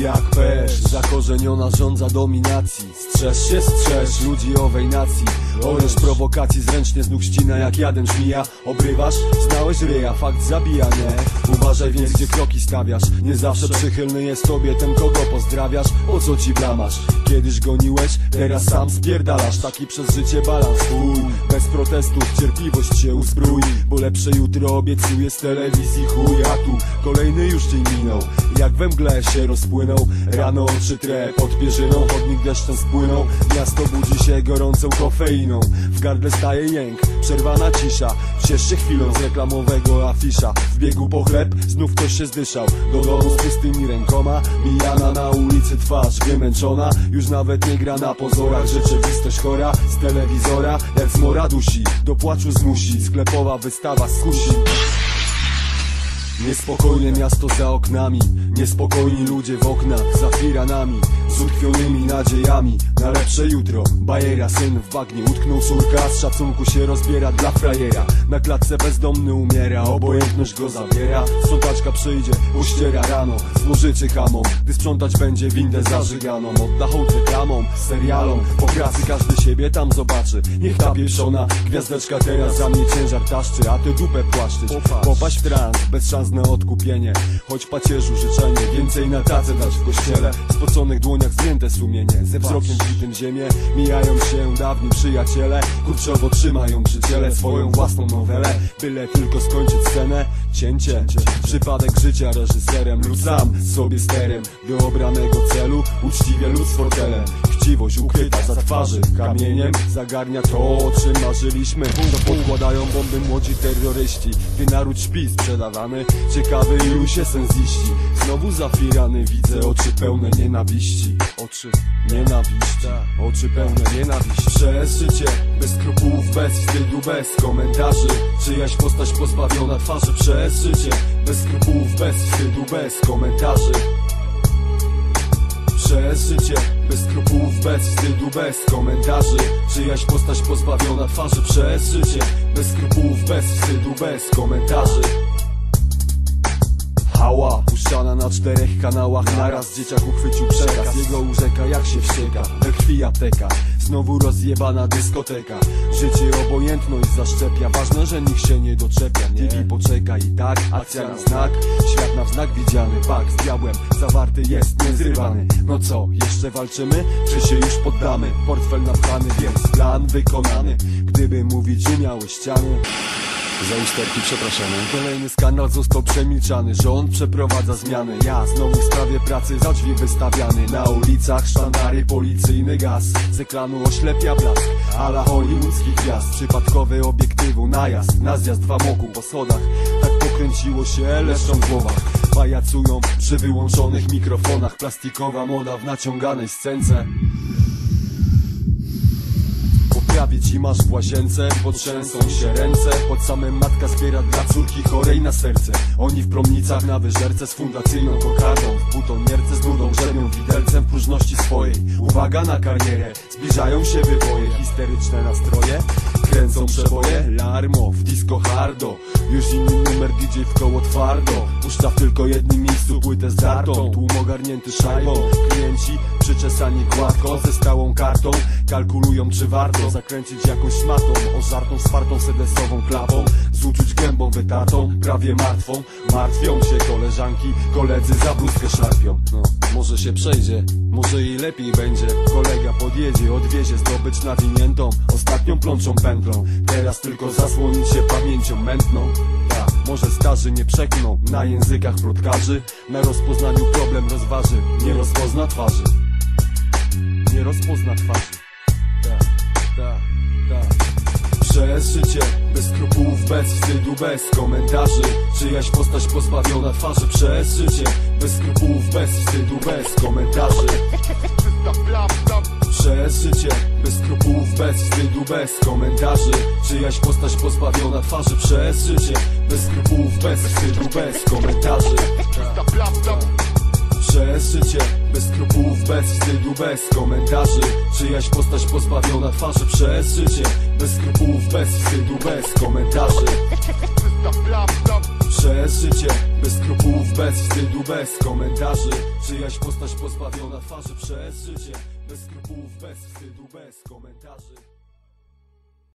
Jak pesz, zakorzeniona rządza dominacji Strzeż się, strzeż ludzi owej nacji Oręż prowokacji zręcznie znów ścina jak jeden żmija Obrywasz? Znałeś ryja, fakt zabija, nie? Uważaj więc gdzie kroki stawiasz Nie zawsze przychylny jest tobie ten kogo pozdrawiasz O co ci blamasz? Kiedyś goniłeś, teraz sam spierdalasz Taki przez życie balans Uj, Bez protestów cierpliwość się uzbrój Bo lepsze jutro obiecuje z telewizji chuj A tu. Kolejny już dzień minął Jak we mgle się rozpłynął. Rano oczy tre pod pierzyną Chodnik deszczem spłynął. Miasto budzi się gorącą kofeiną. W gardle staje jęk, przerwana cisza. Ciesz się chwilą z reklamowego afisza. W biegu po chleb, znów ktoś się zdyszał. Do domu z pustymi rękoma Mijana na ulicy twarz wymęczona. Już nawet nie gra na pozorach Rzeczywistość chora. Z telewizora Jak zmora dusi, do płaczu zmusi Sklepowa wystawa skusi. Niespokojne miasto za oknami Niespokojni ludzie w oknach za firanami Z utkwionymi nadziejami Na lepsze jutro. Bajera syn w bagnie utknął córka Z szacunku się rozbiera dla frajera. Na klatce bezdomny umiera Obojętność go zabiera Sprzątaczka przyjdzie, uściera rano. Złożycie hamą. Gdy sprzątać będzie windę zażyganą Odda hołd reklamom, serialom. Po pracy każdy siebie tam zobaczy. Niech ta pieszona gwiazdeczka teraz za mnie ciężar taszczy A ty dupę płaszczyć Popaść w trans, bez szans na odkupienie. Choć pacierzu życzenie, więcej na tacę dać w kościele. W spoconych dłoniach zdjęte sumienie. Ze wzrokiem bitym ziemię. Mijają się dawni przyjaciele Kurczowo trzymają przy ciele swoją własną nowelę Byle tylko skończyć scenę. Cięcie, przypadek życia reżyserem Lub sam sobie sterem Do obranego celu Uczciwie lud z fortelem Chciwość ukryta za twarzy Kamieniem zagarnia to o czym marzyliśmy. To podkładają bomby młodzi terroryści Gdy naród śpi sprzedawany. Ciekawy ilu się sen ziści. Znowu zafirany widzę oczy pełne nienawiści. Oczy nienawiści. Oczy pełne nienawiści. Przez życie bez skrupułów, bez wstydu, bez komentarzy. Czyjaś postać pozbawiona twarzy. Przez życie bez skrupułów, bez wstydu, bez komentarzy przez życie Bez skrupułów, bez wstydu, bez komentarzy. Czyjaś postać pozbawiona twarzy Przez życie Bez skrupułów, bez wstydu, bez komentarzy. Hała, puszczana na czterech kanałach Naraz. Dzieciak uchwycił przekaz Jego urzeka jak się wścieka We krwi apteka Znowu rozjebana dyskoteka. Życie obojętność zaszczepia. Ważne, że nikt się nie doczepia. TV poczeka i tak, akcja na znak. Świat na wznak widziany, pakt z diabłem. Zawarty jest, niezrywany. No co, jeszcze walczymy? Czy się już poddamy? Portfel napchany, więc plan wykonany. Gdyby mówić umiały ściany Za usterki przepraszamy. Kolejny skandal został przemilczany Rząd przeprowadza zmiany. Ja znowu w sprawie pracy za drzwi wystawiany. Na ulicach sztandary, policyjny gaz Z ekranu oślepia blask. Ala hollywoodzkich gwiazd Przypadkowy obiektywu najazd. Na zjazd w amoku po schodach. Tak pokręciło się leszczą w głowach. Pajacują przy wyłączonych mikrofonach. Plastikowa moda w naciąganej scence Poprawię ci masz w łazience. Potrzęsą się ręce Pod samym matka zbiera dla córki chorej na serce. Oni w promnicach na wyżerce Z fundacyjną kokardą W butonierce z nudą grzebią widelcem w próżności swojej. Uwaga na karierę Zbliżają się wyboje. Histeryczne nastroje Kręcą przeboje. Larmo w disco hardo Już inny numer DJ w koło twardo Puszcza w tylko jednym miejscu płytę zdartą Tłum ogarnięty szajbą. Klienci przyczesani gładko Ze stałą kartą. Kalkulują czy warto zakręcić jakąś szmatą Ożartą, spartą, sedesową klapą. Z uczuć gębą wytartą Prawie martwą. Martwią się koleżanki Koledzy za bluzkę szarpią No, może się przejdzie Może i lepiej będzie. Kolega podjedzie, odwiezie zdobycz nawiniętą. Ostatnią plączą pętlą Teraz tylko zasłonić się pamięcią mętną. Ta, może starzy nie przekną Na językach plotkarzy. Na rozpoznaniu problem rozważy Nie rozpozna twarzy. Nie rozpozna twarzy. Przez życie Bez skrupułów, bez wstydu, bez komentarzy. Czyjaś postać pozbawiona twarzy. Przez życie Bez skrupułów, bez wstydu, bez komentarzy przez życie Bez skrupułów, bez wstydu, bez komentarzy. Czyjaś postać pozbawiona twarzy Przez życie Bez skrupułów, bez wstydu, bez komentarzy. Przez życie Bez skrupułów, bez wstydu, bez komentarzy. Czyjaś postać pozbawiona twarzy Przez życie Bez skrupułów, bez wstydu, bez komentarzy. Przez życie Bez skrupułów, bez wstydu, bez komentarzy. Czyjaś postać pozbawiona twarzy przez życie Bez skrupułów, bez wstydu, bez komentarzy